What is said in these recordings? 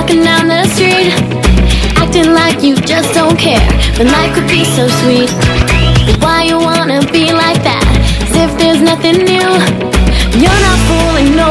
walking down the street, acting like you just don't care. When life could be so sweet, but why you wanna be like that? As if there's nothing new, you're not fooling no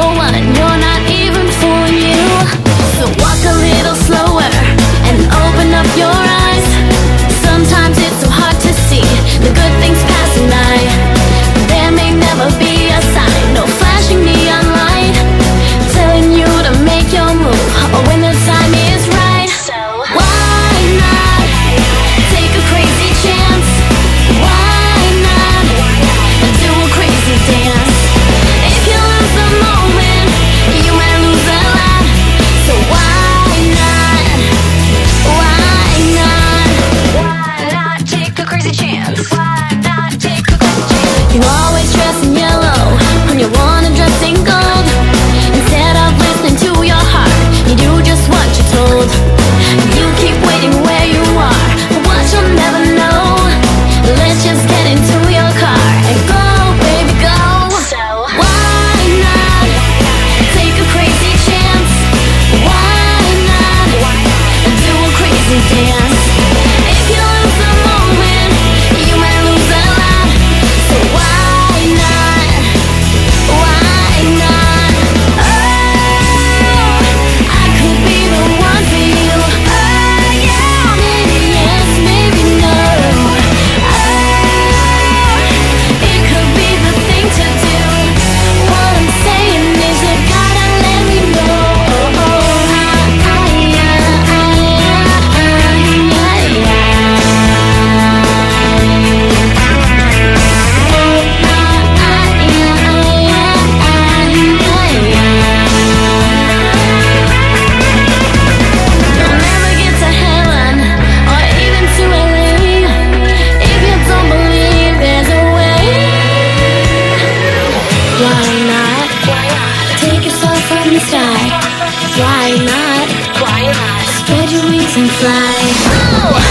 from. Why not? Why not? Spread your wings and fly. Oh!